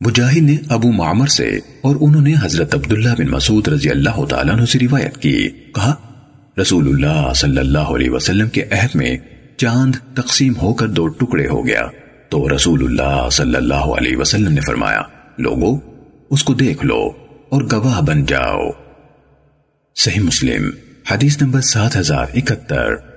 مجاہد نے ابو معمر سے اور انہوں نے حضرت عبداللہ بن مسعود رضی اللہ تعالیٰ عنہ سے روایت کی۔ کہا رسول اللہ صلی اللہ علیہ وسلم کے عہد میں چاند تقسیم ہو کر دو ٹکڑے ہو گیا۔ تو رسول اللہ صلی اللہ علیہ وسلم نے فرمایا، لوگو، اس کو دیکھ لو اور گواہ بن جاؤ۔ صحیح مسلم، حدیث نمبر سات ہزار اکہتر۔